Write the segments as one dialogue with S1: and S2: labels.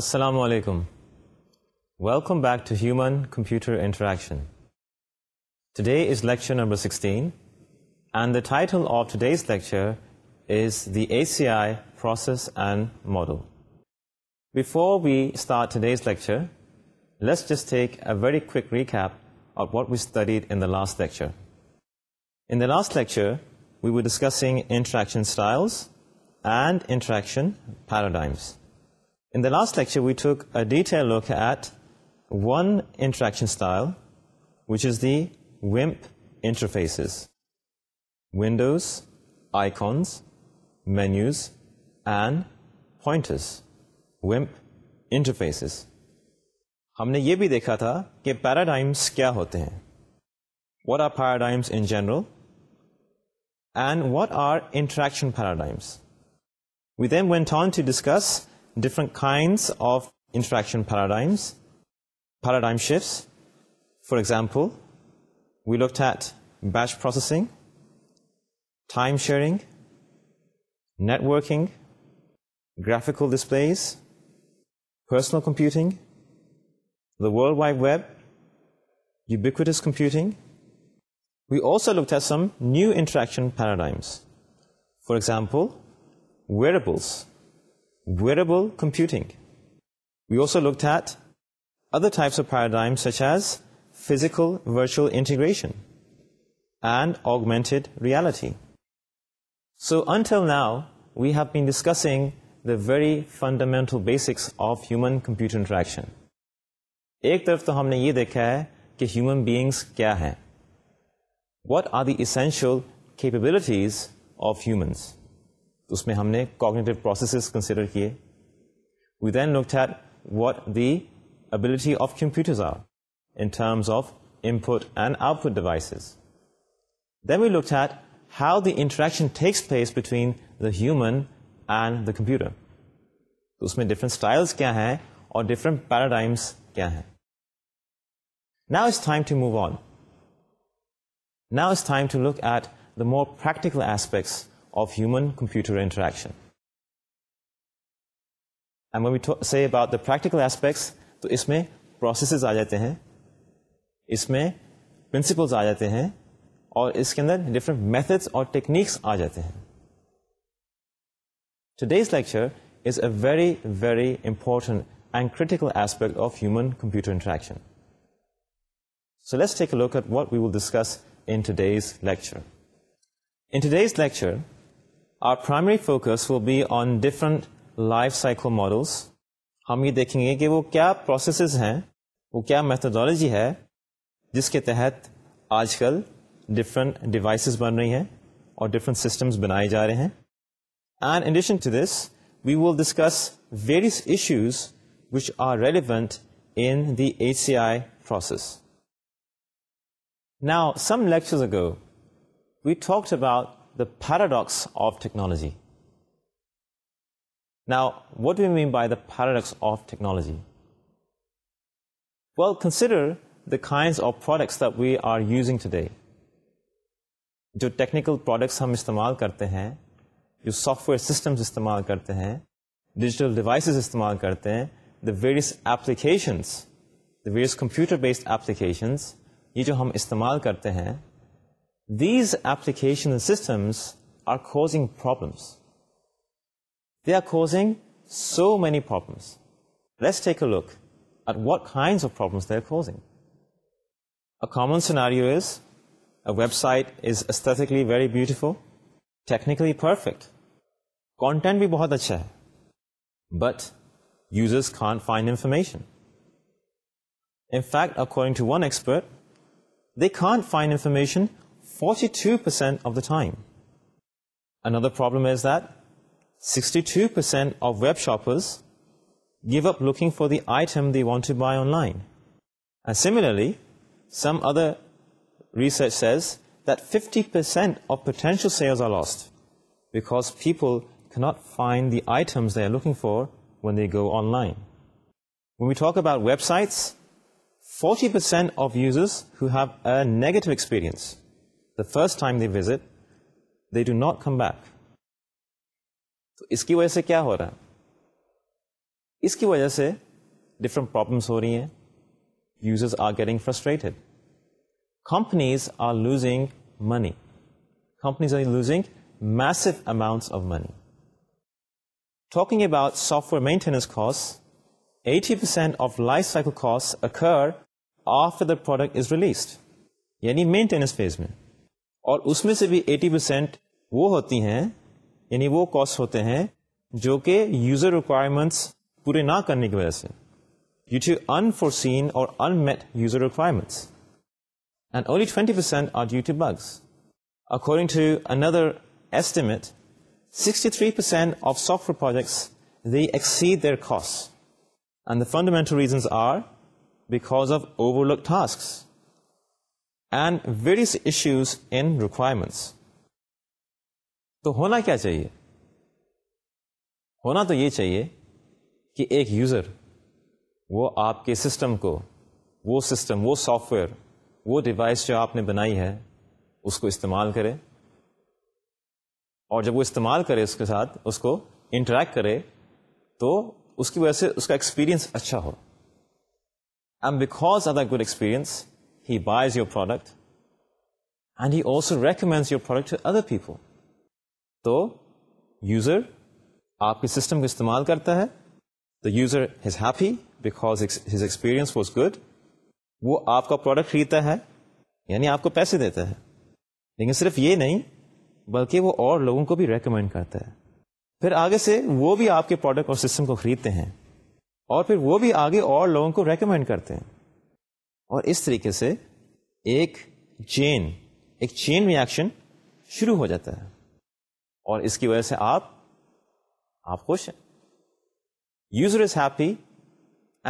S1: السلام علیکم welcome back to human computer interaction today is lecture number sixteen and the title of today's lecture is the A C I process and model before we start today's lecture days just take a very quick recap of what we studied in the last lecture in the last lecture we we discussing interaction styles and interaction paradigms In the last lecture, we took a detailed look at one interaction style, which is the WIMP interfaces. Windows, icons, menus, and pointers. WIMP interfaces. ہم نے یہ بھی دیکھا تھا کہ paradigms کیا ہوتے ہیں what are paradigms in general and what are interaction paradigms we then went on to discuss different kinds of interaction paradigms, paradigm shifts. For example, we looked at batch processing, time sharing, networking, graphical displays, personal computing, the World Wide Web, ubiquitous computing. We also looked at some new interaction paradigms. For example, wearables, wearable computing we also looked at other types of paradigms such as physical virtual integration and augmented reality so until now we have been discussing the very fundamental basics of human computer interaction ایک طرف تو ہم نے یہ دیکھا ہے کہ human beings کیا ہے what are the essential capabilities of humans اس میں ہم نے کوگنیٹو پروسیسز کنسیڈر کیے we then look at what the ability of computers are in terms of computer interaction takes place between the human and the computer اس میں different styles کیا ہیں اور ڈفرنٹ پیراڈائمس کیا ہیں now is time to look at the more practical aspects human computer interaction تو اس میں پروسیسز آ جاتے ہیں اس میں very very important and critical aspect of human computer interaction primary focus will be on different life cycle models. ہم یہ دیکھیں گے کہ وہ کیا پروسیسز ہیں وہ کیا میتھڈالوجی ہے جس کے تحت آج کل ڈفرنٹ ڈیوائسز بن رہی ہیں اور ڈفرنٹ سسٹمز بنائے جا رہے ہیں and in addition to this we will discuss various issues which are relevant in the C I process now some lecture ago we talked about paradox of technology now what we mean by the paradox of technology we'll consider the kinds of products we are using today جو technical products ہم استعمال کرتے ہیں جو software systems استعمال کرتے ہیں digital devices استعمال کرتے ہیں the various applications the various computer based applications یہ جو ہم استعمال کرتے ہیں شن سسٹمس آر کوزنگ پر very beautiful technically perfect content بھی بہت اچھا ہے but users can't find information in fact according to one expert they can't find information 42% of the time. Another problem is that 62% of web shoppers give up looking for the item they want to buy online. And similarly, some other research says that 50% of potential sales are lost because people cannot find the items they are looking for when they go online. When we talk about websites, 40% of users who have a negative experience the first time they visit they do not come back تو اس کی وجہ سے کیا ہو رہا ہے اس کی وجہ سے ڈفرنٹ پرابلمس ہو رہی ہیں users are getting frustrated companies are losing money companies are losing massive amounts of money talking about software maintenance cost eighty percent of life cycle cost اکھر of the product is released یعنی maintenance phase میں اور اس میں سے بھی eighty percent وہ ہوتی ہیں یعنی وہ کاسٹ ہوتے ہیں جو کہ یوزر ریکوائرمنٹس پورے نہ کرنے کی وجہ سے یو ٹیو ان فور سین اور unmet user requirement to bugs according to another eighty three percent of software exceed their cost and the fundamental reasons are back of overlook task and various issues in requirements تو ہونا کیا چاہیے ہونا تو یہ چاہیے کہ ایک یوزر وہ آپ کے سسٹم کو وہ سسٹم وہ سافٹ ویئر وہ ڈیوائس جو آپ نے بنائی ہے اس کو استعمال کرے اور جب وہ استعمال کرے اس کے ساتھ اس کو انٹریکٹ کرے تو اس کی وجہ سے اس کا ایکسپیرینس اچھا ہو M of the good experience he buys your product and he also your your product other people تو یوزر آپ کے سسٹم کو استعمال کرتا ہے the user has happy experience was good وہ آپ کا پروڈکٹ خریدتا ہے یعنی آپ کو پیسے دیتا ہے لیکن صرف یہ نہیں بلکہ وہ اور لوگوں کو بھی ریکمینڈ کرتا ہے پھر آگے سے وہ بھی آپ کے پروڈکٹ اور سسٹم کو خریدتے ہیں اور پھر وہ بھی آگے اور لوگوں کو ریکمینڈ کرتے ہیں اور اس طریقے سے ایک چین ایک چین ری ایکشن شروع ہو جاتا ہے اور اس کی وجہ سے آپ آپ خوش ہیں user is happy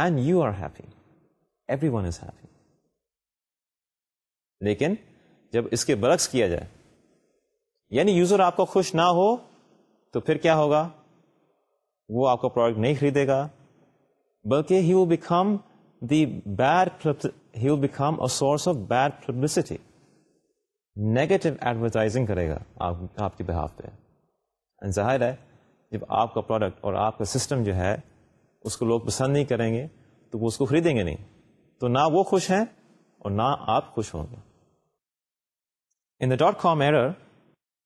S1: and you are happy everyone is happy لیکن جب اس کے برعکس کیا جائے یعنی یوزر آپ کو خوش نہ ہو تو پھر کیا ہوگا وہ آپ کو پروڈکٹ نہیں خریدے گا بلکہ he become the bad become source of bad publicity negative advertising کرے گا آپ کے بہاف پہ ظاہر ہے جب آپ کا پروڈکٹ اور آپ کا سسٹم جو ہے اس کو لوگ پسند نہیں کریں گے تو وہ اس کو خریدیں گے نہیں تو نہ وہ خوش ہیں اور نہ آپ خوش ہوں گے in the dot com era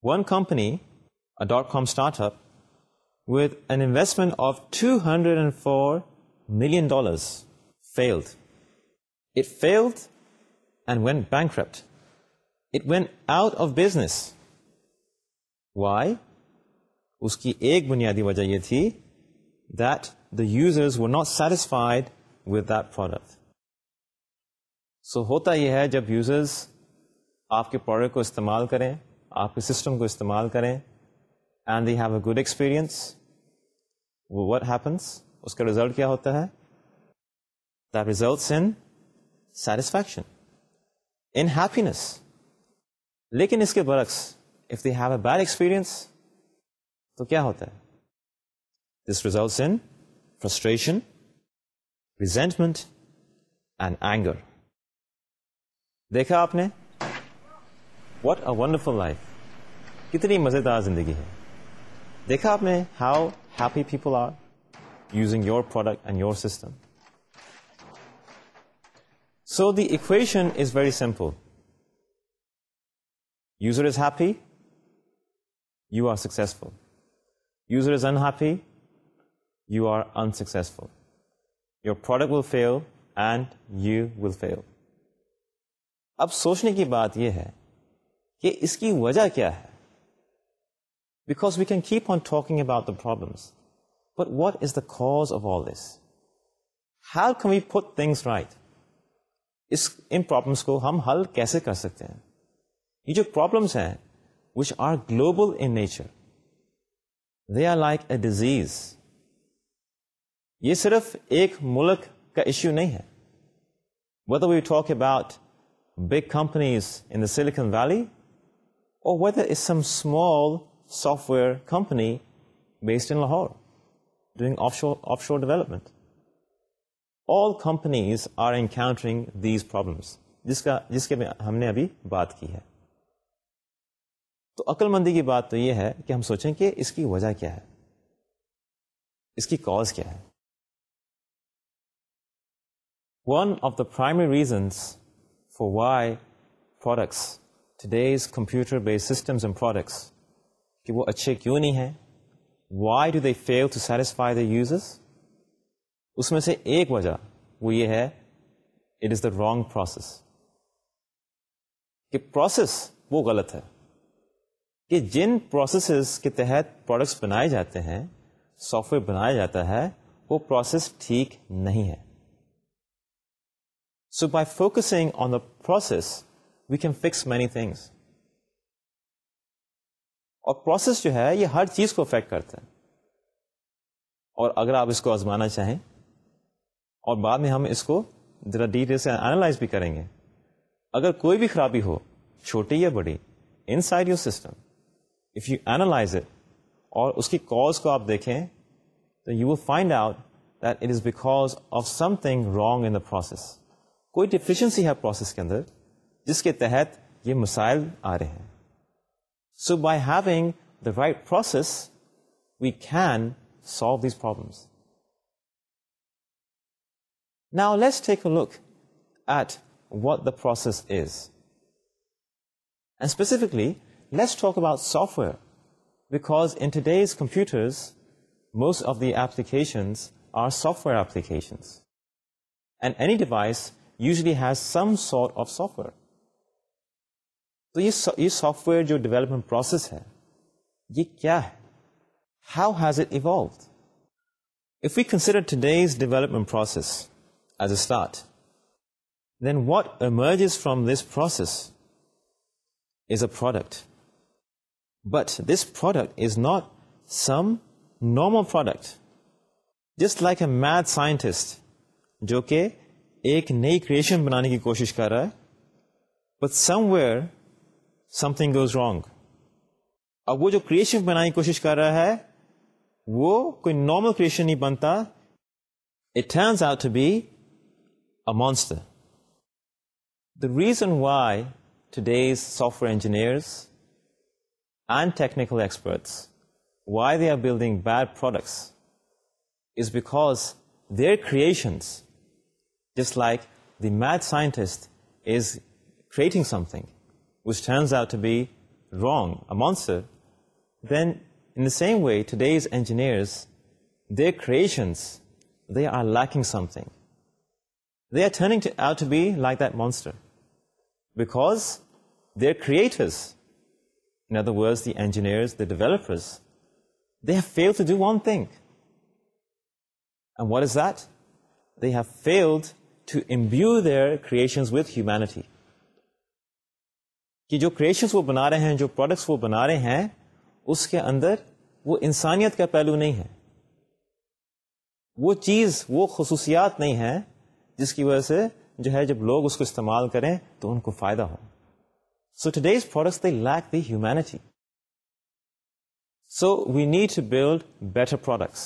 S1: one company dot com start up with investment of two hundred and four million dollars failed It failed and went bankrupt. It went out of business. Why? اس کی ایک بنیادی وجہ یہ تھی that the users were not satisfied with that product. So ہوتا یہ ہے جب users آپ کے پروڈکٹ کو استعمال کریں آپ کے سسٹم کو استعمال کریں and they have a good experience what happens اس کا ریزلٹ کیا ہوتا ہے the results in satisfaction in happiness لیکن اس کے برعکس if they've a bad experience تو کیا ہوتا ہے this result in frustration resentment and anger دیکھا آپ نے واٹ ا ونڈرفل لائف کتنی مزے دار زندگی ہے دیکھا آپ نے how happy people are using your product and your system so the equation is very simple user is happy you are successful user is unhappy you are unsuccessful your product will fail and you will fail اب سوچنے كی بات یہ ہے كہ اس كی وجہ كیا ہے because we can keep on talking about the problems but what is the cause of all this how كم وی فٹ تھنگس رائٹ اس ان پرابلمس کو ہم حل کیسے کر سکتے ہیں یہ جو پرابلمس ہیں which are global in nature they are like a disease یہ صرف ایک ملک کا ایشو نہیں ہے whether we talk about big companies in the Silicon Valley اور whether is some small software company based in Lahore doing offshore development companies are encountering these problems جس کا جس کے ہم نے ابھی بات کی ہے تو عقل مندی کی بات تو یہ ہے کہ ہم سوچیں کہ اس کی وجہ کیا ہے اس کی کاز کیا ہے one of the primary reasons for why products today's computer base systems products کہ وہ اچھے کیوں نہیں ہیں why do they fail to satisfy the یوزز اس میں سے ایک وجہ وہ یہ ہے it is the wrong process کہ پروسیس وہ غلط ہے کہ جن پروسیسز کے تحت پروڈکٹس بنائے جاتے ہیں سافٹ ویئر بنایا جاتا ہے وہ پروسیس ٹھیک نہیں ہے so by focusing on the process we can fix many things اور پروسیس جو ہے یہ ہر چیز کو افیکٹ کرتا ہے اور اگر آپ اس کو آزمانا چاہیں اور بعد میں ہم اس کو ذرا ڈیٹیل سے اینالائز بھی کریں گے اگر کوئی بھی خرابی ہو چھوٹی یا بڑی inside your system if you analyse it اور اس کی کاز کو آپ دیکھیں تو you will find out that it is because of something wrong in the process کوئی ڈیفیشنسی ہے پروسیس کے اندر جس کے تحت یہ مسائل آ رہے ہیں so by having the right process we can solve these problems now لیسٹ take a look at what the process is and specifically let talk about software because computers most of the applications are software applications and any device usually has some sort of software تو یہ software جو development process ہے یہ کیا ہے how has it evolve if you consider today's development process start then what emerges from this process is a product but this product is not some normal product just like a math scientist جو کہ ایک نئی creation بنانے کی کوشش کر رہا ہے but somewhere something goes wrong اب وہ جو کریشن بنانے کی کوشش کر رہا ہے وہ کوئی نارمل کریشن نہیں بنتا it be a monster. The reason why today's software engineers and technical experts, why they are building bad products is because their creations, just like the mad scientist is creating something which turns out to be wrong, a monster, then in the same way, today's engineers, their creations, they are lacking something. They are turning be like that engineers, because they they developers failed fail to do one And what is that They have failed to imbue their creations with humanity کہ جو creations وہ بنا رہے ہیں جو products وہ بنا رہے ہیں اس کے اندر وہ انسانیت کا پہلو نہیں ہے وہ چیز وہ خصوصیات نہیں ہے جس کی وجہ سے جو ہے جب لوگ اس کو استعمال کریں تو ان کو فائدہ ہو so today's the lack the humanity so we need to build better products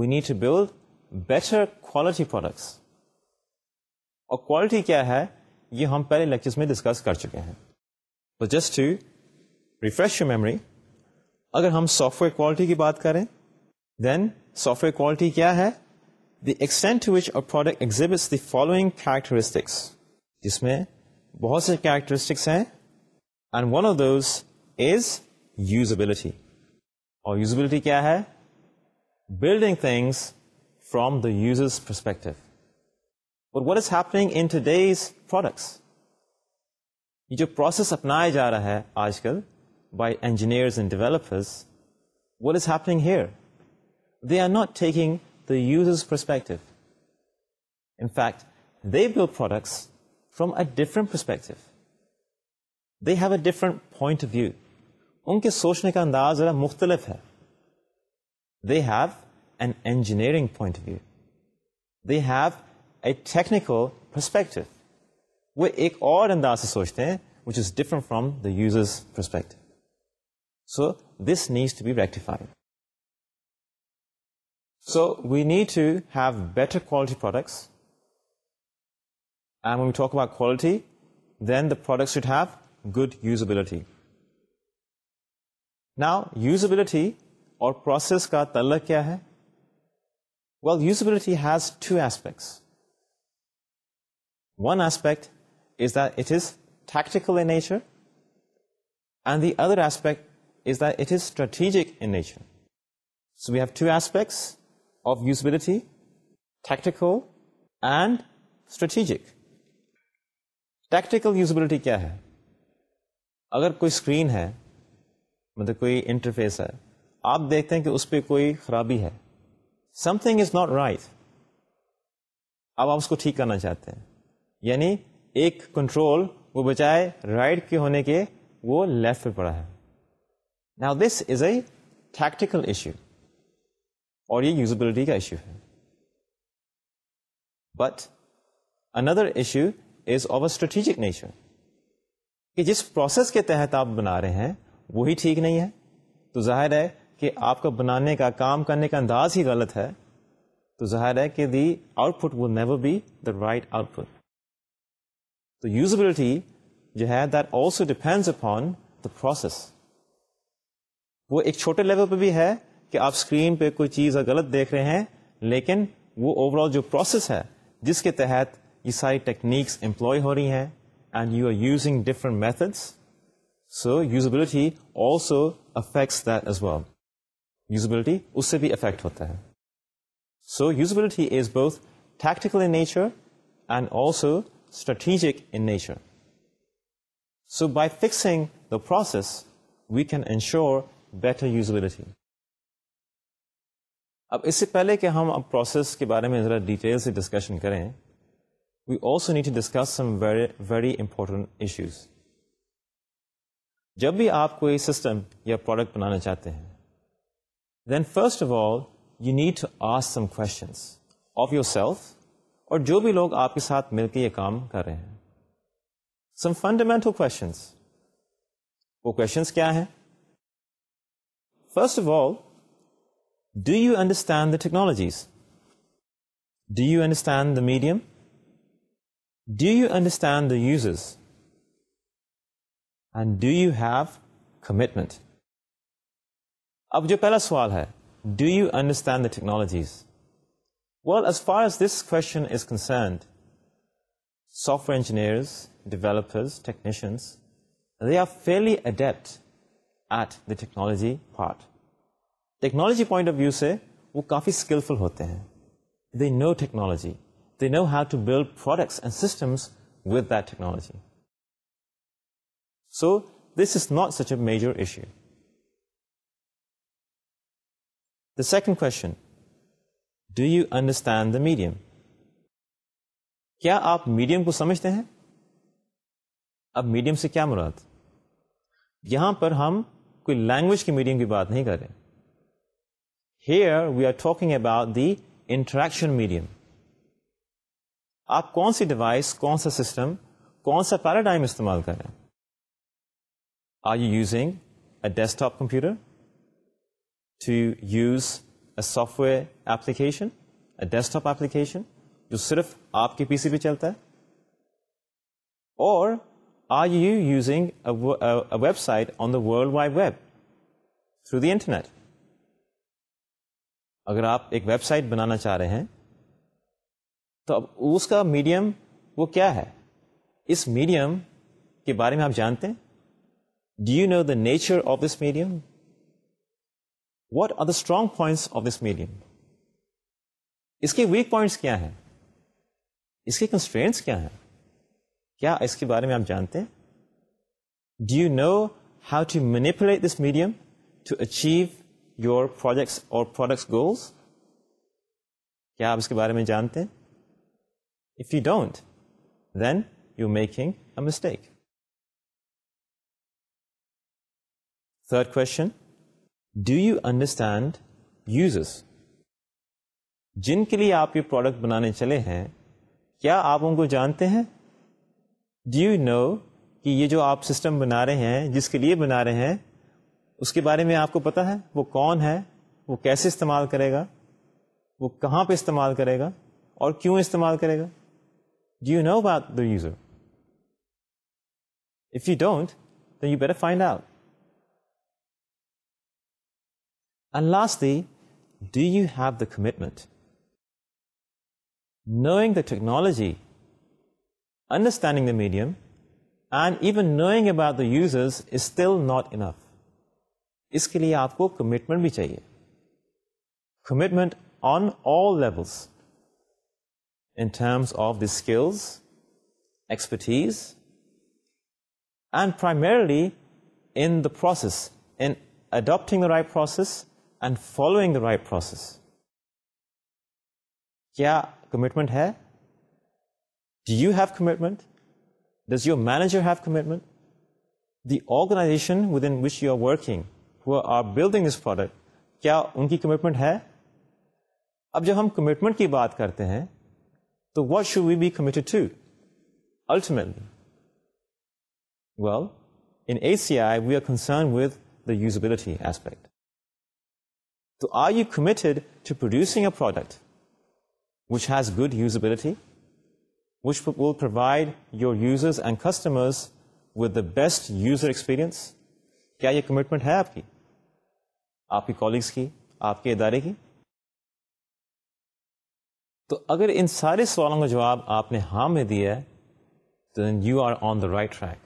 S1: we need to build better quality products اور کوالٹی کیا ہے یہ ہم پہلے لیکچر میں ڈسکس کر چکے ہیں جسٹ ٹو ریفریش میموری اگر ہم سافٹ ویئر کوالٹی کی بات کریں دین سافٹ ویئر کوالٹی کیا ہے the extent to which a product exhibits the following characteristics جس میں بہت سے کیریکٹرسٹکس ہیں and one of those is usability اور یوزبلٹی کیا ہے building things from the users perspective اور what is happening in today's products یہ جو پروسیس اپنایا جا رہا ہے آج کل by engineers and developers what is happening here they are not taking the user's perspective. In fact, they build products from a different perspective. They have a different point of view. ان کے سوچنے کا انداز مختلف ہے engineering point of view have a technical perspective وہ ایک اور انداز سے سوچتے ہیں which is different from users perspective so this needs to be rectified so we need to have better quality products talk of quality then the product should have good usability now usability اور process کا تعلق کیا ہے well usability has two aspects one aspect is that is tactical nature and the other aspect is this strategic in nature we have two aspects tactic ہوئی screen ہے مطلب کوئی interface ہے آپ دیکھتے ہیں کہ اس پہ کوئی خرابی ہے something is not right اب آپ اس کو ٹھیک کرنا چاہتے ہیں یعنی ایک کنٹرول وہ بجائے رائٹ کے ہونے کے وہ لیفٹ پہ پڑا ہے this is a tactical issue اور یہ یوزبلٹی کا ایشو ہے but another issue is over strategic nature کہ جس پروسیس کے تحت آپ بنا رہے ہیں وہی ٹھیک نہیں ہے تو ظاہر ہے کہ آپ کا بنانے کا کام کرنے کا انداز ہی غلط ہے تو ظاہر ہے کہ the output will never be the right output تو یوزبلٹی جو ہے that also depends upon the process وہ ایک چھوٹے لیول پہ بھی ہے کہ آپ اسکرین پہ کوئی چیز غلط دیکھ رہے ہیں لیکن وہ اوور آل جو پروسیس ہے جس کے تحت یہ ساری ٹیکنیکس امپلائی ہو رہی ہیں and you are using different methods so usability also affects that well usability اس سے بھی افیکٹ ہوتا ہے سو یوزبلٹی از بہت tactical in nature and also strategic in nature so by fixing the process we can ensure better usability اب اس سے پہلے کہ ہم اب پروسیس کے بارے میں ذرا ڈیٹیل سے ڈسکشن کریں we also need to discuss some very very important issues جب بھی آپ کوئی سسٹم یا پروڈکٹ بنانا چاہتے ہیں then first of all you need to ask some questions of yourself اور جو بھی لوگ آپ کے ساتھ مل کے یہ کام کر رہے ہیں سم فنڈامینٹل کوشچنس کوشچنس وہ کیا ہیں first of all do you understand the technologies do you understand the medium do you understand the uses and do you have commitment اب جو پہلا سوال ہے do you understand the technologies well as far this question is concerned software engineer developers technicians they are fully adept at the technology for technology point of view سے وہ کافی skilful ہوتے ہیں they know technology they know have to build products and systems with that technology so this is not such a major issue the second question do you understand the medium کیا آپ medium کو سمجھتے ہیں اب medium سے کیا مراد یہاں پر ہم کوئی لینگویج کی میڈیم کی بات نہیں کر رہے here we are talking about the interaction medium آپ کون سی ڈیوائس کون سا سسٹم کون سا پیراڈائم استعمال کر رہے ہیں are you using a desktop computer to use a software application a desktop application جو صرف آپ کے پی سی پہ چلتا ہے اور are you using website on the world wide web through the internet اگر آپ ایک ویب سائٹ بنانا چاہ رہے ہیں تو اب اس کا میڈیم وہ کیا ہے اس میڈیم کے بارے میں آپ جانتے ہیں do you know the nature of this medium what are the strong points of this medium اس کے ویک پوائنٹس کیا ہیں اس کے کنسٹرینٹس کیا ہیں کیا اس کے بارے میں آپ جانتے ہیں do you know how to manipulate this medium to achieve your projects اور پروڈکٹس گولس کیا آپ اس کے بارے میں جانتے ہیں if you don't then you making a mistake third question do you understand یوزز جن کے لیے آپ یہ پروڈکٹ بنانے چلے ہیں کیا آپ ان کو جانتے ہیں ڈو یو نو کہ یہ جو آپ سسٹم بنا رہے ہیں جس کے لیے بنا رہے ہیں اس کے بارے میں آپ کو پتا ہے وہ کون ہے وہ کیسے استعمال کرے گا وہ کہاں پہ استعمال کرے گا اور کیوں استعمال کرے گا you know about the user if you don't you better find out last the do you have the commitment knowing the technology understanding the medium and even knowing about the users is still not enough اس کے لیے آپ کو commitment بھی چاہیے commitment on all levels in terms of the skills expertise and primarily in the process in adapting the right process and following the right process کیا commitment ہے do you have commitment does your manager have commitment the organization with in which you are working or building اس product کیا ان کی commitment ہے اب جب ہم کمٹمنٹ کی بات کرتے ہیں تو what should we be committed to ultimately well in a C I we are concern with the usability aspect تو are you to producing a product which has good usability which will provide your users and customers with the best user experience کیا یہ commitment ہے آپ کی آپ کی colleagues کی آپ کے ادارے کی تو اگر ان سارے سوالوں کا جواب آپ نے ہاں میں دیا ہے تو then you are on the right track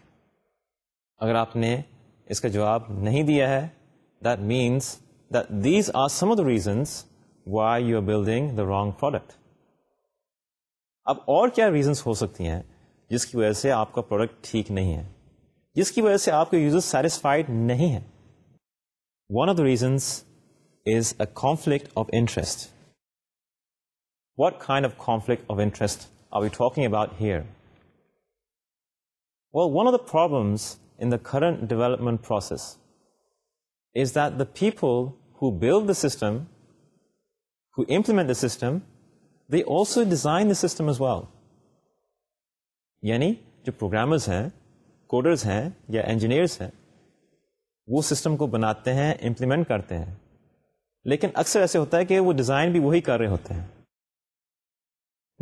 S1: اگر آپ نے اس کا جواب نہیں دیا ہے that means that these are some of the reasons why you are building the wrong product اب اور کیا ریزنس ہو سکتی ہیں جس کی وجہ سے آپ کا پروڈکٹ ٹھیک نہیں ہے جس کی وجہ سے آپ کے یوزر سیٹسفائڈ نہیں ہے one of the reasons is a conflict of interest what kind of conflict of interest are you talking about here اور one of the problem in the current development process is that the people who build the system implement the system also design the system is وا یعنی جو programme ہیں coders ہیں یا engineers ہیں وہ system کو بناتے ہیں امپلیمنٹ کرتے ہیں لیکن اکثر ایسے ہوتا ہے کہ وہ ڈیزائن بھی وہی کر رہے ہوتے ہیں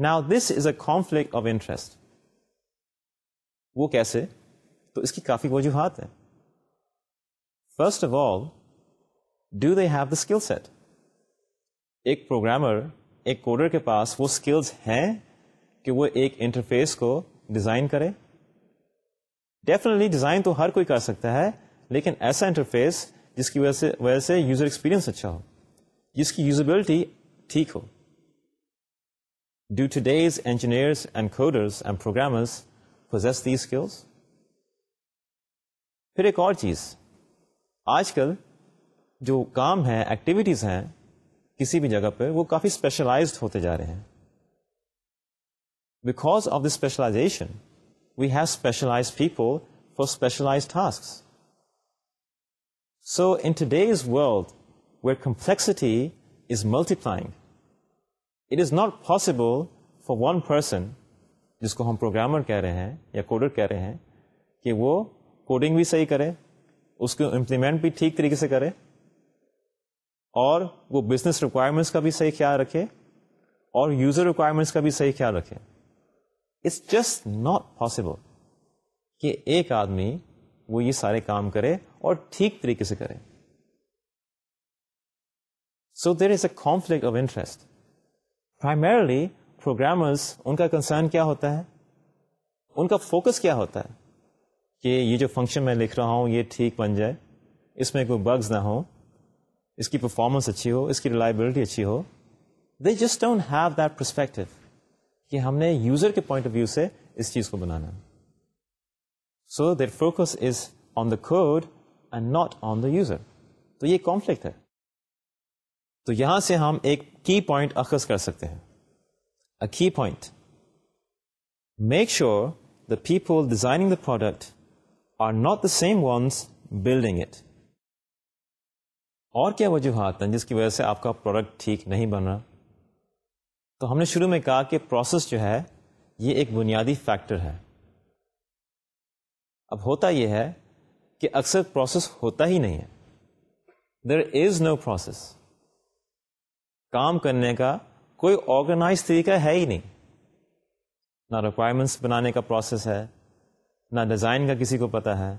S1: نا this is a conflict of interest وہ کیسے تو اس کی کافی وجوہات ہیں first of all do they have the skill set ایک پروگرامر ایک کوڈر کے پاس وہ اسکلز ہیں کہ وہ ایک انٹرفیس کو ڈیزائن کرے ڈیفینیٹلی ڈیزائن تو ہر کوئی کر سکتا ہے لیکن ایسا انٹرفیس جس کی وجہ سے وجہ سے یوزر ایکسپیریئنس اچھا ہو جس کی یوزبلٹی ٹھیک ہو due to these engineers and and coders programmers possess the skills پھر ایک اور چیز آج کل جو کام ہے ایکٹیویٹیز ہیں کسی بھی جگہ پہ وہ کافی اسپیشلائزڈ ہوتے جا رہے ہیں because of this specialization we have specialize people for specialize task so in to day is world complexity is multiplying it is not possible for one person جس کو ہم پروگرامر کہہ رہے ہیں یا کوڈر کہہ رہے ہیں کہ وہ کوڈنگ بھی صحیح کرے اس کو امپلیمنٹ بھی ٹھیک طریقے سے کرے اور وہ بزنس ریکوائرمنٹس کا بھی صحیح خیال رکھے اور یوزر ریکوائرمنٹس کا بھی صحیح خیال رکھے اٹس جسٹ ناٹ پاسبل کہ ایک آدمی وہ یہ سارے کام کرے اور ٹھیک طریقے سے کرے so there is a conflict of interest primarily programmers ان کا کنسرن کیا ہوتا ہے ان کا فوکس کیا ہوتا ہے کہ یہ جو فنکشن میں لکھ رہا ہوں یہ ٹھیک بن جائے اس میں کوئی بگز نہ ہو اس کی پرفارمنس اچھی ہو اس کی ریلائبلٹی اچھی ہو they just don't have that perspective کہ ہم نے یوزر کے پوائنٹ آف ویو سے اس چیز کو بنانا ہے so there focus is on the code and not on the user تو یہ کانفلکٹ ہے تو یہاں سے ہم ایک کی پوائنٹ اخذ کر سکتے ہیں a key point make sure the people designing the product are not the same ones building it اور کیا وجوہات ہیں جس کی وجہ سے آپ کا پروڈکٹ ٹھیک نہیں بن رہا تو ہم نے شروع میں کہا کہ پروسیس جو ہے یہ ایک بنیادی فیکٹر ہے اب ہوتا یہ ہے کہ اکثر پروسیس ہوتا ہی نہیں ہے دیر از نو پروسیس کام کرنے کا کوئی آرگنائز طریقہ ہے ہی نہیں نہ ریکوائرمنٹس بنانے کا پروسیس ہے نہ ڈیزائن کا کسی کو پتا ہے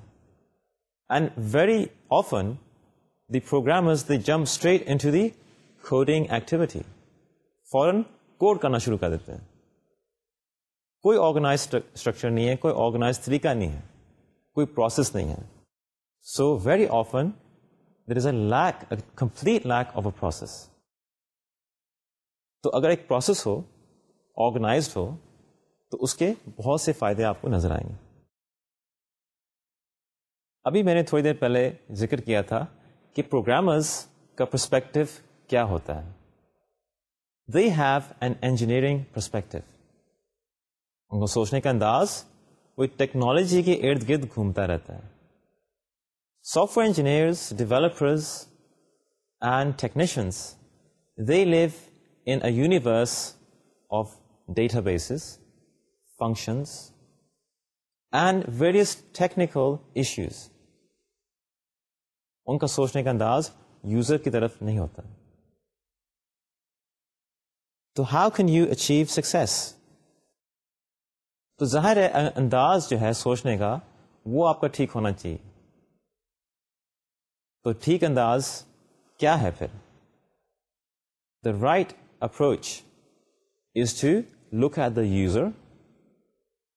S1: and very often the program they jump straight into the coding activity فورن کوڈ کرنا شروع کر دیتے ہیں کوئی آرگنائز اسٹرکچر نہیں ہے کوئی آرگنائز طریقہ نہیں ہے کوئی پروسیس نہیں ہے so very often there is a lack complete lack of a process تو اگر ایک پروسیس ہو آرگنائزڈ ہو تو اس کے بہت سے فائدے آپ کو نظر آئیں گے ابھی میں نے تھوڑی دیر پہلے ذکر کیا تھا کہ پروگرامرز کا پرسپیکٹو کیا ہوتا ہے they have an engineering perspective ان کو سوچنے کا انداز ٹیکنالوجی کے ارد گرد گھومتا رہتا ہے software engineers developers and technicians they live in universe of databases functions and various technical issues ان کا سوچنے کا انداز یوزر کی طرف نہیں ہوتا تو how can you achieve success تو ظاہر ہے انداز جو ہے سوچنے کا وہ آپ کا ٹھیک ہونا چاہیے تو ٹھیک انداز کیا ہے پھر the right approach is to look at the user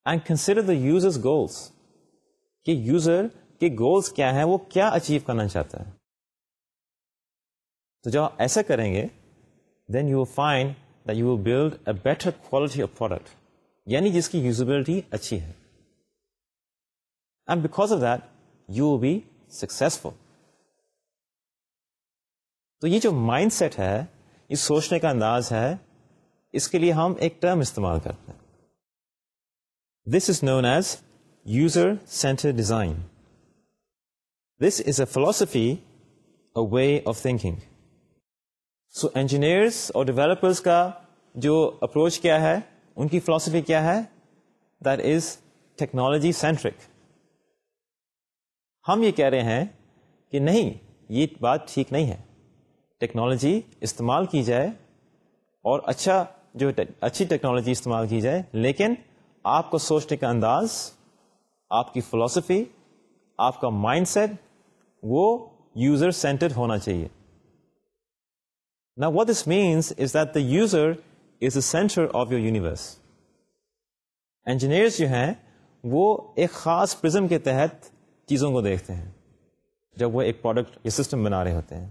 S1: and consider the user goals کہ یوزر کے گولس کیا ہیں وہ کیا اچیو کرنا چاہتا ہے تو جب ایسا کریں گے then you find will build a better quality of product یعنی جس کی یوزبلٹی اچھی ہے and because of that you be successful تو یہ جو مائنڈ سیٹ ہے یہ سوچنے کا انداز ہے اس کے لیے ہم ایک ٹرم استعمال کرتے ہیں this is known as user centre design this is a philosophy a way of thinking so engineers اور ڈیولپرس کا جو اپروچ کیا ہے ان کی فلاسفی کیا ہے در از ٹیکنالوجی سینٹرک ہم یہ کہہ رہے ہیں کہ نہیں یہ بات ٹھیک نہیں ہے ٹیکنالوجی استعمال کی جائے اور اچھا جو اچھی ٹیکنالوجی استعمال کی جائے لیکن آپ کو سوچنے کا انداز آپ کی فلاسفی آپ کا مائنڈ سیٹ وہ یوزر سینٹرڈ ہونا چاہیے نا what this means is that the user is center of your universe engineers جو ہیں وہ ایک خاص پرزم کے تحت چیزوں کو دیکھتے ہیں جب وہ ایک پروڈکٹ یا سسٹم بنا رہے ہوتے ہیں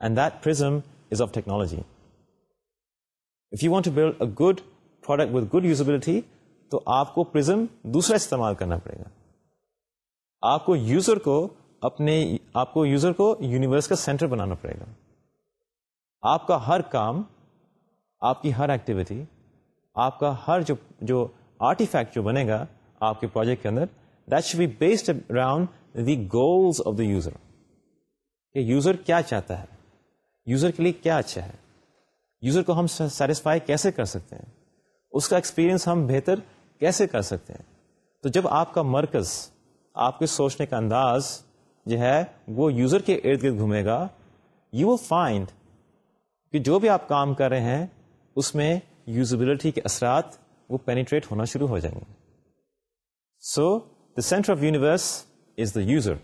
S1: and that prism is of technology if you want to build a good product with good usability تو آپ کو پرزم دوسرا استعمال کرنا پڑے گا آپ کو یوزر کو اپنے آپ کو یوزر کو یونیورس کا سینٹر بنانا پڑے گا آپ کا ہر کام آپ کی ہر ایکٹیویٹی آپ کا ہر جو جو آرٹیفیکٹ جو بنے گا آپ کے پروجیکٹ کے اندر that should be based around the goals of the user کہ یوزر کیا چاہتا ہے یوزر کے لیے کیا اچھا ہے یوزر کو ہم سیٹسفائی کیسے کر سکتے ہیں اس کا ایکسپیرئنس ہم بہتر کیسے کر سکتے ہیں تو جب آپ کا مرکز آپ کے سوچنے کا انداز جو ہے وہ یوزر کے ارد گرد گھومے گا یو ول فائنڈ کہ جو بھی آپ کام کر رہے ہیں اس میں یوزبلٹی کے اثرات وہ پینیٹریٹ ہونا شروع ہو جائیں گے so the centre of universe is the user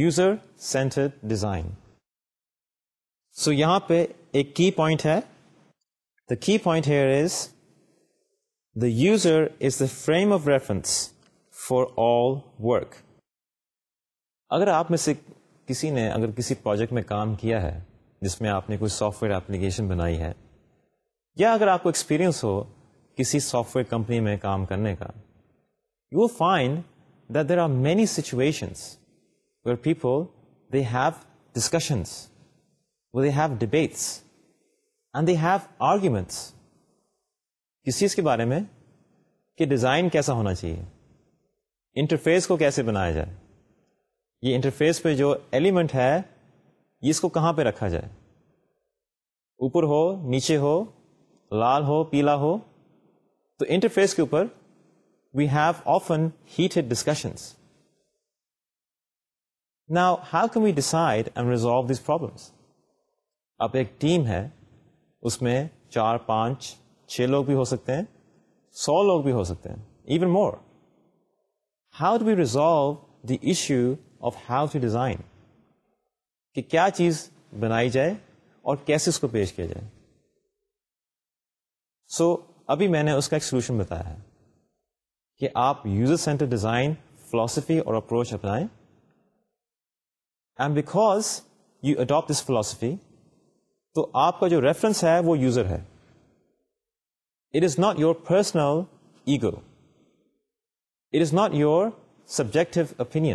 S1: user centre design so یہاں پہ ایک کی پوائنٹ ہے the key point here is the user is the frame of reference for all work اگر آپ میں سے کسی نے اگر کسی پروجیکٹ میں کام کیا ہے جس میں آپ نے کوئی سافٹ ویئر اپلیکیشن بنائی ہے یا اگر آپ کو ایکسپیرئنس ہو کسی سافٹ ویئر کمپنی میں کام کرنے کا you find there are many situations where people they have discussions have debates and they have کس کسی کے بارے میں کہ ڈیزائن کیسا ہونا چاہیے انٹرفیس کو کیسے بنایا جائے یہ انٹرفیس پہ جو ایلیمنٹ ہے یہ اس کو کہاں پہ رکھا جائے اوپر ہو نیچے ہو لال ہو پیلا ہو تو انٹرفیس کے اوپر we have often heat discussions نا how can we decide and resolve these problems اب ایک ٹیم ہے اس میں چار پانچ چھ لوگ بھی ہو سکتے ہیں سو لوگ بھی ہو سکتے ہیں even more how to resolve the issue of how to design کہ کیا چیز بنائی جائے اور کیسے اس کو پیش کیا جائے سو ابھی میں نے اس کا ایک سولوشن بتایا ہے کہ آپ یوزر سینٹر ڈیزائن فلاسفی اور اپروچ اپنائیں and because you adapt this philosophy تو آپ کا جو ریفرنس ہے وہ یوزر ہے it is not your personal ego it is not your subjective opinion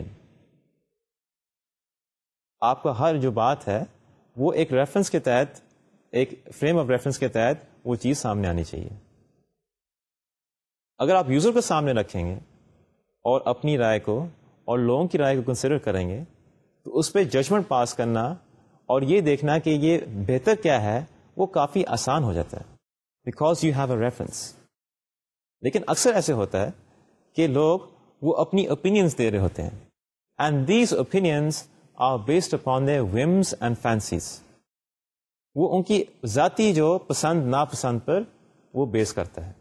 S1: آپ کا ہر جو بات ہے وہ ایک ریفرنس کے تحت ایک فریم آف ریفرنس کے تحت وہ چیز سامنے آنی چاہیے اگر آپ یوزر کو سامنے رکھیں گے اور اپنی رائے کو اور لوگوں کی رائے کو کنسیڈر کریں گے تو اس پہ ججمنٹ پاس کرنا اور یہ دیکھنا کہ یہ بہتر کیا ہے وہ کافی آسان ہو جاتا ہے because you have a reference لیکن اکثر ایسے ہوتا ہے کہ لوگ وہ اپنی اوپینینس دے رہے ہوتے ہیں and these opinions are based upon they whims and fancies وہ ان کی ذاتی جو پسند ناپسند پر وہ بیس کرتا ہے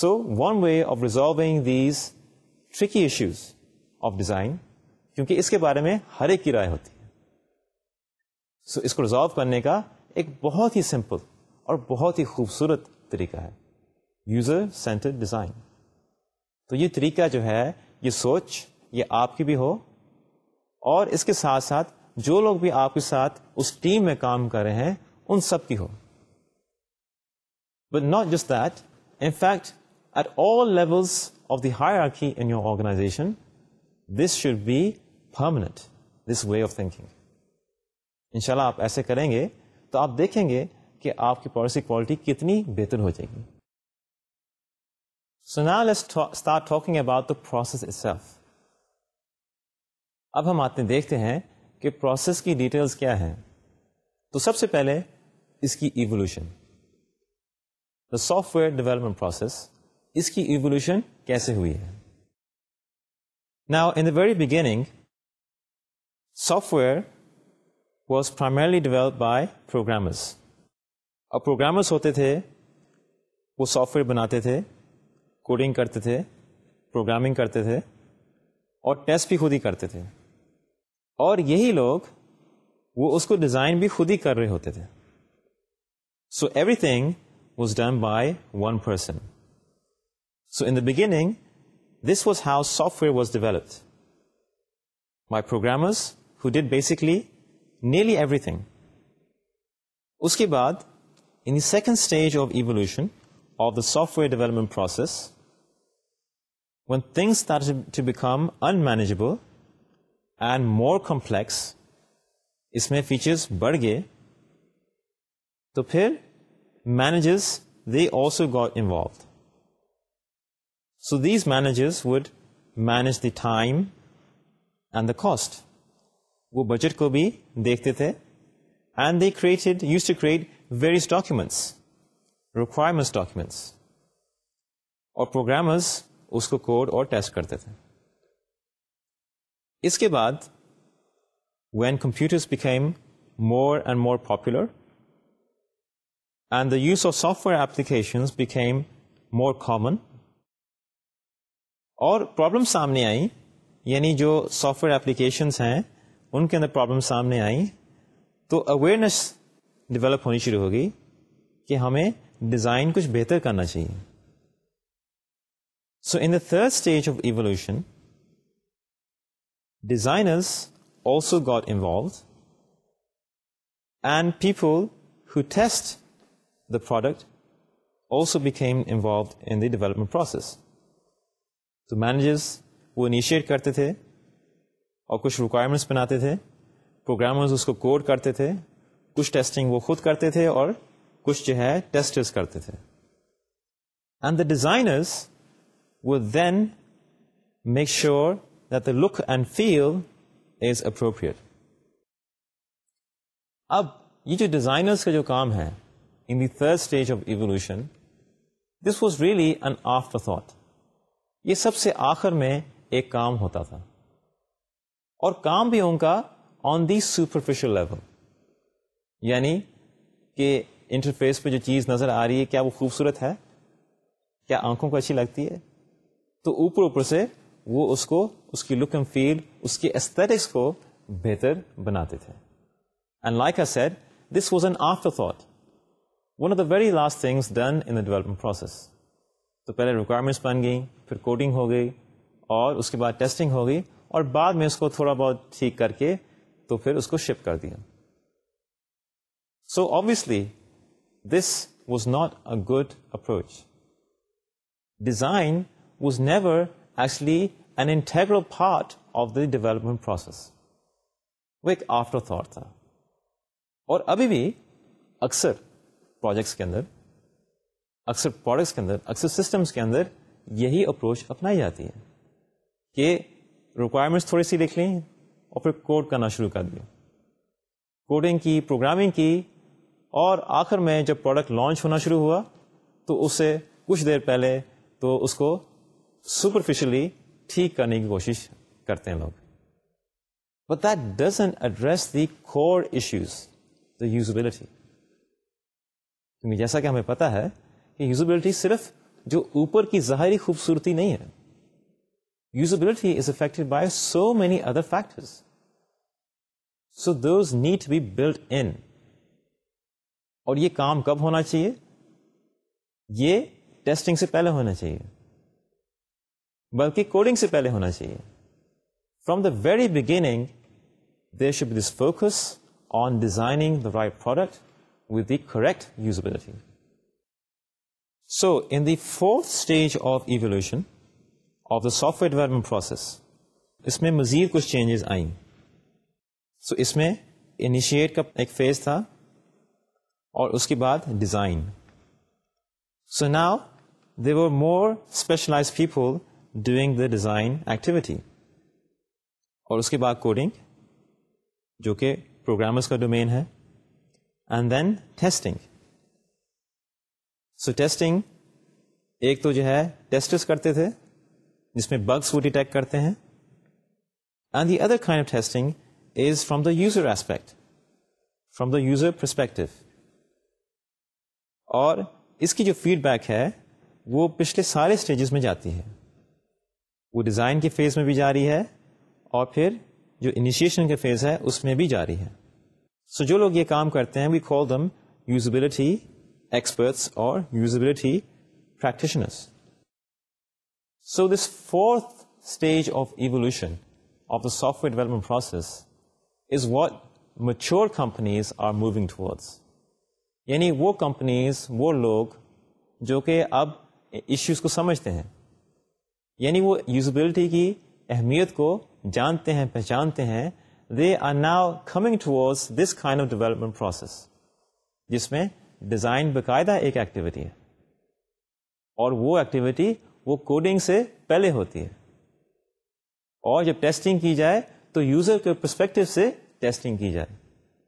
S1: so one way of resolving these tricky issues of design کیونکہ اس کے بارے میں ہر ایک کی رائے ہوتی ہے سو so اس کو ریزالو کرنے کا ایک بہت ہی سمپل اور بہت ہی خوبصورت طریقہ ہے یوزر سینٹر ڈیزائن تو یہ طریقہ جو ہے یہ سوچ یہ آپ کی بھی ہو اور اس کے ساتھ ساتھ جو لوگ بھی آپ کے ساتھ اس ٹیم میں کام کر رہے ہیں ان سب کی ہو but not just that in fact at all level of the higher in your organization this should be permanent this way of thinking ان شاء اللہ آپ ایسے کریں گے تو آپ دیکھیں گے کہ آپ کی پالیسی کوالٹی کتنی بہتر ہو جائے گی سو نا start talking about the self اب ہم آتے دیکھتے ہیں کہ پروسیس کی ڈیٹیلز کیا ہے تو سب سے پہلے اس کی evolution software development process اس کی ایولیوشن کیسے ہوئی ہے نا in the very beginning software was primarily develop by programmers اور پروگرامرس ہوتے تھے وہ سافٹ ویئر بناتے تھے کوڈنگ کرتے تھے پروگرامنگ کرتے تھے اور ٹیسٹ بھی خود ہی کرتے تھے اور یہی لوگ وہ اس کو ڈیزائن بھی خود ہی کر رہے ہوتے تھے so everything was done by one person so in the beginning this was how software was developed my programmers who did basically nearly everything اس کے بعد in second stage of evolution of the software development process when things to become manageable and more complex اس میں features بڑھ گئے تو پھر managers they also got involved so these managers would manage the time and the cost وہ budget کو بھی دیکھتے تھے and they various documents requirements documents اور پروگرامرس اس کو کوڈ اور ٹیسٹ کرتے تھے اس کے بعد when computers became more and more popular and the use of software application became more common اور پرابلم سامنے آئیں یعنی جو سافٹ ویئر ایپلیکیشنس ہیں ان کے اندر پرابلم سامنے آئیں تو اویئرنیس ڈیولپ ہونی شروع ہوگی کہ ہمیں ڈیزائن کچھ بہتر کرنا چاہیے so in the third stage of evolution designers also got involve and people who test the product also became involve in the development process تو مینیجرس وہ انیشیٹ کرتے تھے اور کچھ ریکوائرمنٹس بناتے تھے پروگرامرز اس کو کوڈ کرتے تھے کچھ ٹیسٹنگ وہ خود کرتے تھے اور کچھ جو ہے ٹیسٹرز کرتے تھے اینڈ دا ڈیزائنرز وہ then make sure look and feel is appropriate اب یہ جو ڈیزائنرس کا جو کام ہے in the third stage of this was really thought یہ سب سے آخر میں ایک کام ہوتا تھا اور کام بھی ان کا آن دی سپرفیشل لیول یعنی کہ انٹرفیس پہ جو چیز نظر آ رہی ہے کیا وہ خوبصورت ہے کیا آنکھوں کو اچھی لگتی ہے تو اوپر اوپر سے وہ اس کو اس کی لک اینڈ فیل اس کی استھیٹکس کو بہتر بناتے تھے and like a set this was an afterthought one of the very last things done in the development process تو پہلے ریکوائرمنٹس بن گئیں پھر کوڈنگ ہو گئی اور اس کے بعد ٹیسٹنگ ہو گئی اور بعد میں اس کو تھوڑا بہت ٹھیک کر کے تو پھر اس کو شپ کر دیا so obviously this was not a good approach design was never actually an integral part of the development process وہ ایک آفٹر تھاٹ تھا اور ابھی بھی اکثر پروجیکٹس کے اندر اکثر پروڈکٹس کے اندر اکثر سسٹمس کے اندر یہی اپروچ اپنائی جاتی ہے کہ ریکوائرمنٹس تھوڑی سی لکھ لیں اور پھر کوڈ کرنا شروع کر دیا کوڈنگ کی پروگرامنگ کی اور آخر میں جب پروڈکٹ لانچ ہونا شروع ہوا تو اس سے کچھ دیر پہلے تو اس کو سپرفیشلی ٹھیک کرنے کی کوشش کرتے ہیں لوگ does an address the core issues the usability جیسا کہ ہمیں پتا ہے کہ یوزبلٹی صرف جو اوپر کی ظاہری خوبصورتی نہیں ہے usability is affected by so many other factors so those need be blood in اور یہ کام کب ہونا چاہیے یہ ٹیسٹنگ سے پہلے ہونا چاہیے بلکہ کوڈنگ سے پہلے ہونا چاہیے from the very beginning they should this focus on designing the right product with the correct usability so in the fourth stage of evolution of the software development process اس میں مزید کچھ changes آئیں so so اس میں initiate کا ایک phase تھا اور اس کے بعد design so now the more specialize people doing the design activity اور اس کے بعد کوڈنگ جو کہ پروگرامرس کا ڈومین ہے and then testing so testing ایک تو جو ہے ٹیسٹس کرتے تھے جس میں بگس کو ڈیٹیکٹ کرتے ہیں and the other kind of testing is from the user aspect from the user perspective اور اس کی جو فیڈ بیک ہے وہ پچھلے سارے اسٹیجز میں جاتی ہے وہ ڈیزائن کے فیز میں بھی جاری ہے اور پھر جو انیشیشن کے فیز ہے اس میں بھی جاری ہے سو so جو لوگ یہ کام کرتے ہیں we call them usability experts اور usability practitioners so this fourth stage of evolution of the software development process is what mature companies are moving towards یعنی وہ کمپنیز وہ لوگ جو کہ اب ایشوز کو سمجھتے ہیں یعنی وہ یوزبلٹی کی اہمیت کو جانتے ہیں پہچانتے ہیں they are now coming to this kind of development process جس میں ڈیزائن باقاعدہ ایک ایکٹیویٹی ہے اور وہ ایکٹیویٹی وہ کوڈنگ سے پہلے ہوتی ہے اور جب ٹیسٹنگ کی جائے تو یوزر کے پرسپیکٹو سے ٹیسٹنگ کی جائے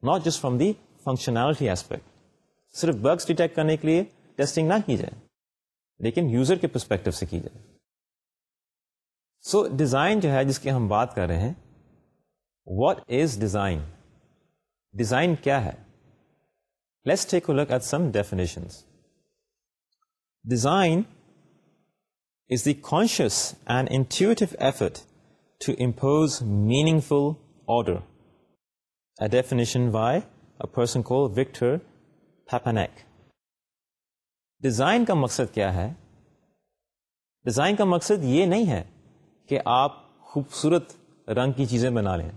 S1: not just from the functionality aspect صرف بگس ڈیٹیکٹ کرنے کے لیے ٹیسٹنگ نہ کی جائے لیکن یوزر کے پرسپیکٹو سے کی جائے سو ڈیزائن جو ہے جس کی ہم بات کر رہے ہیں واٹ از ڈیزائن ڈیزائن کیا ہے let's take look at some definitions design is the conscious and intuitive effort to impose meaningful order a definition by a person کو وکٹر ہیپنیک ڈیزائن کا مقصد کیا ہے ڈیزائن کا مقصد یہ نہیں ہے کہ آپ خوبصورت رنگ کی چیزیں بنا لیں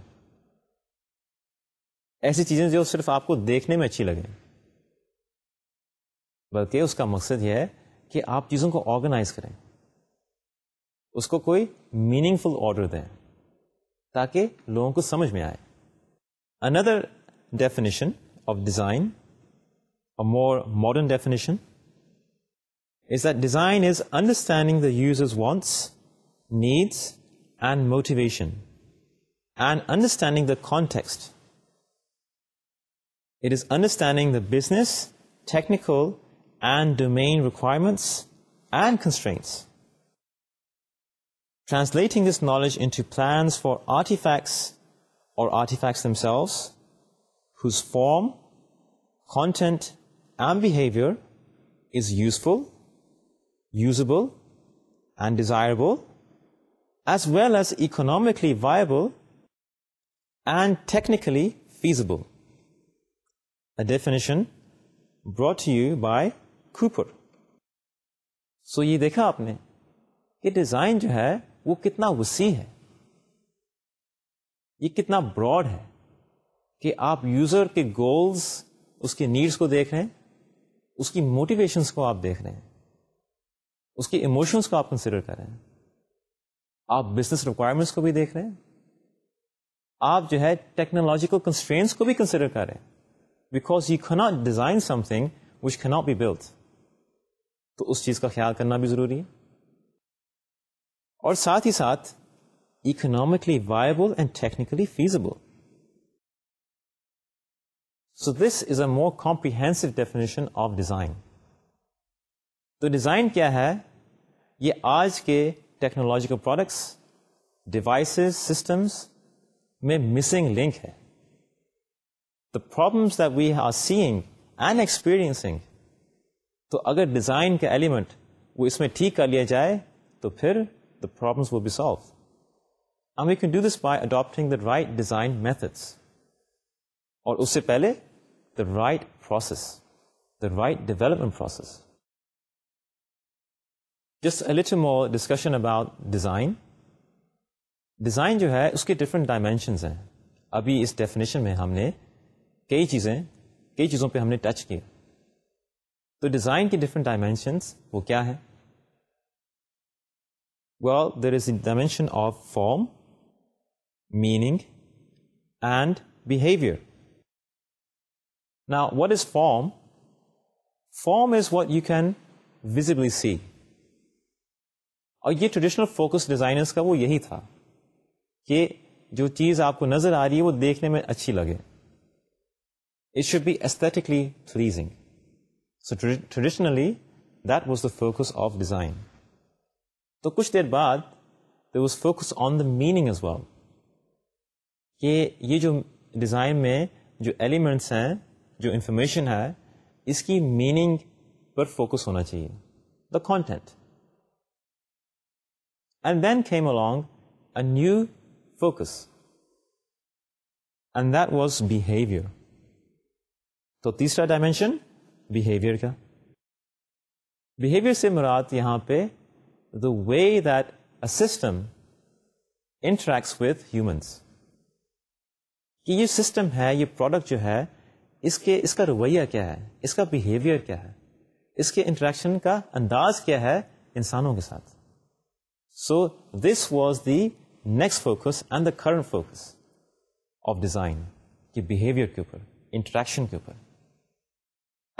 S1: ایسی چیزیں جو صرف آپ کو دیکھنے میں اچھی لگیں بلکہ اس کا مقصد یہ ہے کہ آپ چیزوں کو آرگنائز کریں اس کو کوئی میننگ فل آرڈر دیں تاکہ لوگوں کو سمجھ میں آئے another definition of design more modern definition is design is understanding the یوز wants needs, and motivation, and understanding the context. It is understanding the business, technical, and domain requirements and constraints. Translating this knowledge into plans for artifacts or artifacts themselves, whose form, content, and behavior is useful, usable, and desirable, as well as economically viable and technically feasible a definition brought you by Cooper so یہ دیکھا آپ نے کہ design جو ہے وہ کتنا وسیع ہے یہ کتنا براڈ ہے کہ آپ یوزر کے گولز اس کے نیڈس کو دیکھ رہے ہیں اس کی موٹیویشنس کو آپ دیکھ رہے ہیں اس کی ایموشنس کو آپ کنسیڈر کر رہے ہیں آپ بزنس ریکوائرمنٹس کو بھی دیکھ رہے ہیں آپ جو ہے ٹیکنالوجیکل کنسٹرینس کو بھی کنسیڈر کر رہے ہیں because you design something which be blood تو اس چیز کا خیال کرنا بھی ضروری ہے اور ساتھ ہی ساتھ economically viable and technically feasible so this is a more comprehensive definition of design تو ڈیزائن کیا ہے یہ آج کے ٹیکنالوجیکل پروڈکٹس ڈیوائسز سسٹمس میں مسنگ لنک ہے the problems that we are seeing and experiencing تو اگر ڈیزائن کا ایلیمنٹ وہ اس میں ٹھیک کر لیا جائے تو پھر the problems will be solve and we can do this by adapting the right design methods اور اس سے پہلے the right process the right development process جس at more discussion about design design جو ہے اس کے ڈفرینٹ ڈائمینشنز ہیں ابھی اس ڈیفینیشن میں ہم نے کئی چیزیں کئی چیزوں پہ ہم نے ٹچ کیا تو ڈیزائن کی ڈفرینٹ ڈائمینشنس وہ کیا ہے well there is a dimension of form meaning and behaviour نا what is form form is what you can visibly see اور یہ ٹریڈیشنل فوکس ڈیزائنرس کا وہ یہی تھا کہ جو چیز آپ کو نظر آ رہی ہے وہ دیکھنے میں اچھی لگے it should be pleasing so traditionally that was the focus of design تو کچھ دیر بعد the was focus on the meaning is کہ یہ جو ڈیزائن میں جو ایلیمنٹس ہیں جو انفارمیشن ہے اس کی میننگ پر فوکس ہونا چاہیے the content and then came evolving a new focus and that was behaviour تو تیسرا ڈائمینشن بہیویئر کا بیہیویئر سے مراد یہاں پہ the way that system interacts with humans کہ یہ سسٹم ہے یہ پروڈکٹ جو ہے اس کے اس کا رویہ کیا ہے اس کا بیہیویئر کیا ہے اس کے انٹریکشن کا انداز کیا ہے انسانوں کے ساتھ so this was the next focus and the current focus of design کے اوپر انٹریکشن کے اوپر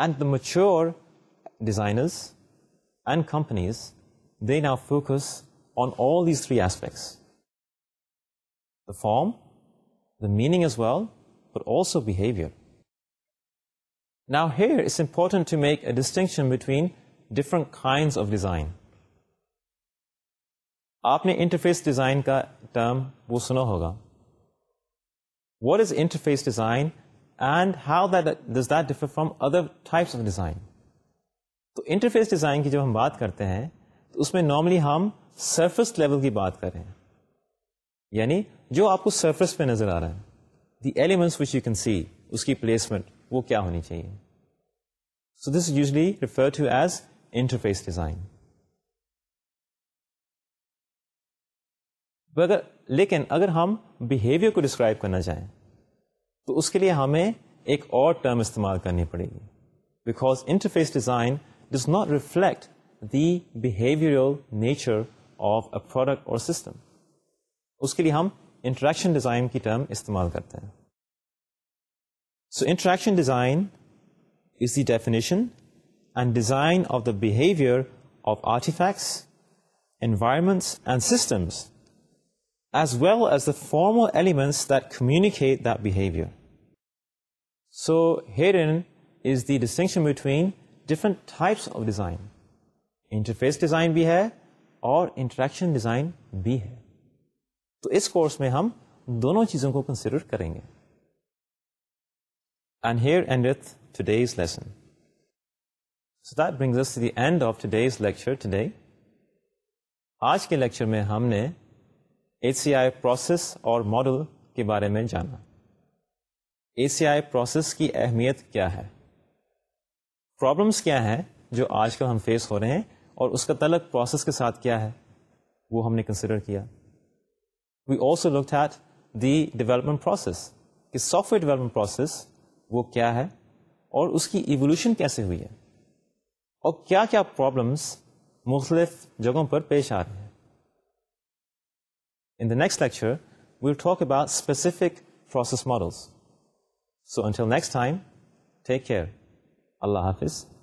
S1: and the mature designers and companies do focus on all these three aspects the form the meaning as well for also behaviour now it's important to make a distinction between different kinds of design آپ نے interface design کا term وہ سنا ہوگا what is interface design and how that does that differ from other types of design تو interface design کی جب ہم بات کرتے ہیں تو اس میں نارملی ہم سرفس لیول کی بات کر رہے ہیں یعنی جو آپ کو سرفس پہ نظر آ رہا ہے the elements which you can see اس کی پلیسمنٹ وہ کیا ہونی چاہیے so this usually refer to as interface design لیکن اگر ہم بیہیویئر کو ڈسکرائب کرنا چاہیں تو اس کے لیے ہمیں ایک اور ٹرم استعمال کرنی پڑے گی because interface design does not reflect the behavioural nature of a product اور سسٹم اس کے لیے ہم انٹریکشن ڈیزائن کی ٹرم استعمال کرتے ہیں so interaction design is the definition and design of the behaviour of artifacts environments and systems as well as the form elements دیکھ there is the distinction between different types of design interface design بھی ہے اور interaction design بھی ہے تو اس course میں ہم دونوں چیزوں کو کنسیڈر کریں گے and here and with to day is lesson beings and of to day is lecture today آج کے لیکچر میں ہم نے اے سی آئی پروسیس اور ماڈل کے بارے میں جانا اے سی آئی پروسیس کی اہمیت کیا ہے پرابلمس کیا ہیں جو آج کل ہم فیس ہو رہے ہیں اور اس کا تعلق پروسیس کے ساتھ کیا ہے وہ ہم نے کنسیڈر کیا we also look at the development process کہ سافٹ ویئر ڈیولپمنٹ پروسیس وہ کیا ہے اور اس کی ایولیوشن کیسے ہوئی ہے اور کیا کیا پرابلمس مختلف جگہوں پر پیش آ رہے ہیں the next lecture well talk about specific process models so until next time take care اللہ حافظ